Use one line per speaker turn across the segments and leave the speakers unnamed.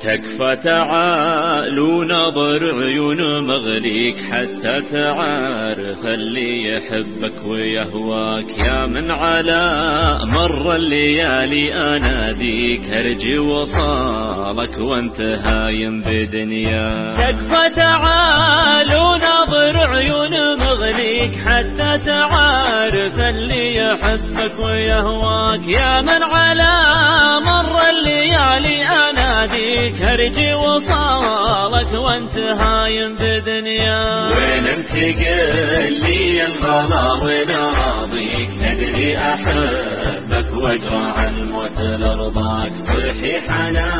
تكفى تعال ونظر عيون مغليك حتى تعارف اللي يحبك ويهواك. يا من على مر الليالي أناديك ارجي وصالك وانت هايم بدنيا.
تكفى تعال ونظر عيون مغليك حتى تعارف اللي يحبك ويهواك. يا من على كرجي وصالك وانت هايم بدنيا.
وين انت قل لي الغلا وين راضيك تدري أحبك واجرع الموت لرضاك. صحيح أنا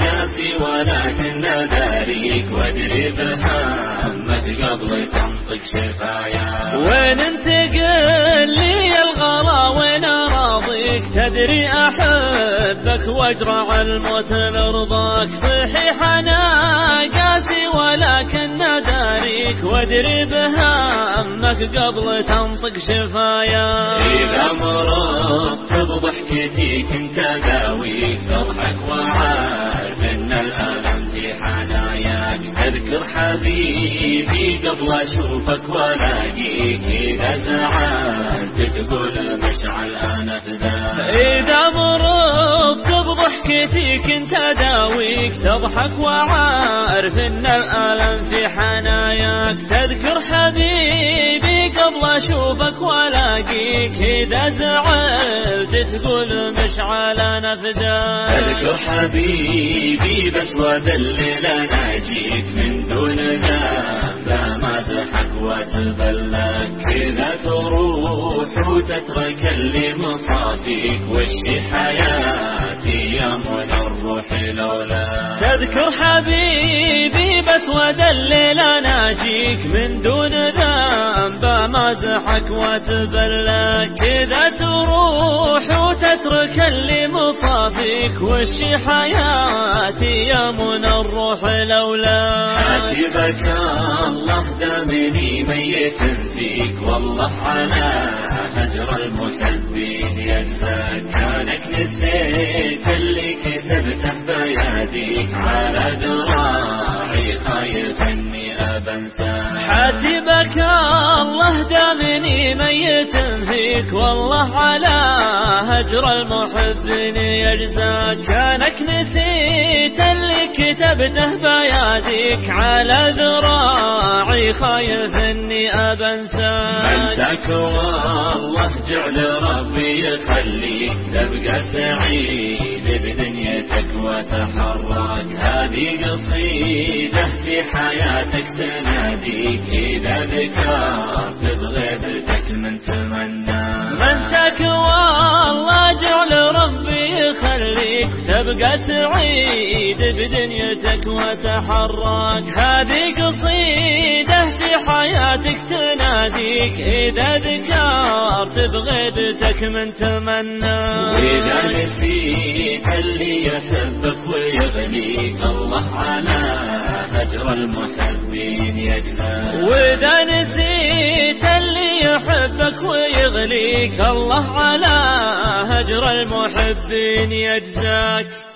قاسي ولكن داريك وادري بهمك قبل تنطق شفايا
وين انت قل لي الغلا وين راضيك تدري أحبك وأجرع الموت لرضاك. صحيح أنا قاسي ولكن داريك وأدري بهمك قبل تنطق شفايا
اذا مرضت بضحكتي كنت اداويك تضحك وعارف إن الالم في حناياك. تذكر حبيبي قبل أشوفك وألاقيك. إذا زعلت تقول مشعل
اذا مرضت بضحكتي كنت اداويك تضحك وعارف إن الألم في حناياك. تذكر حبيبي قبل أشوفك وألاقيك. إذا زعلت تقول مشعل نفداك
تذكر حبيبي بس وذلل اناجيك من دون ما زحك وتبلك كذا تروح وتترك اللي مصافيك وشي حياتي يا من الروح لولا.
تذكر حبيبي بس ودلل اناجيك من دون ذنب مازحك وتبلك كذا تروح وتترك اللي مصافيك وشي حياتي يا من الروح لولا.
حاسبك الله دامني ميت فيك. والله على هجر المحبين يجزاك. كانك نسيت اللي كتبته بياديك على ذراعي خايف إني أبنساك.
حاسبك الله دامني ميت فيك والله على هجر المحبين يجزاك كانك نسيت اللي كتبته بياديك على ذراعي خايف إني ابنساك
انساك والله جعل ربي يخليك تبقى سعيد بدنيتك وتحرك. هذه قصيدة في حياتك تناديك. إذا ذكرت بغيبتك من تمنى.
تبقى سعيد بدنيتك وتحرك. هذه قصيدة في حياتك تناديك. إذا ذكرت بغيبتك من تمنى.
وإذا نسيت اللي يحبك ويغنيك الله على هجر المحبين يجزاك.
وإذا نسيت اللي يحبك ويغليك الله على هجر المحبين يجزاك.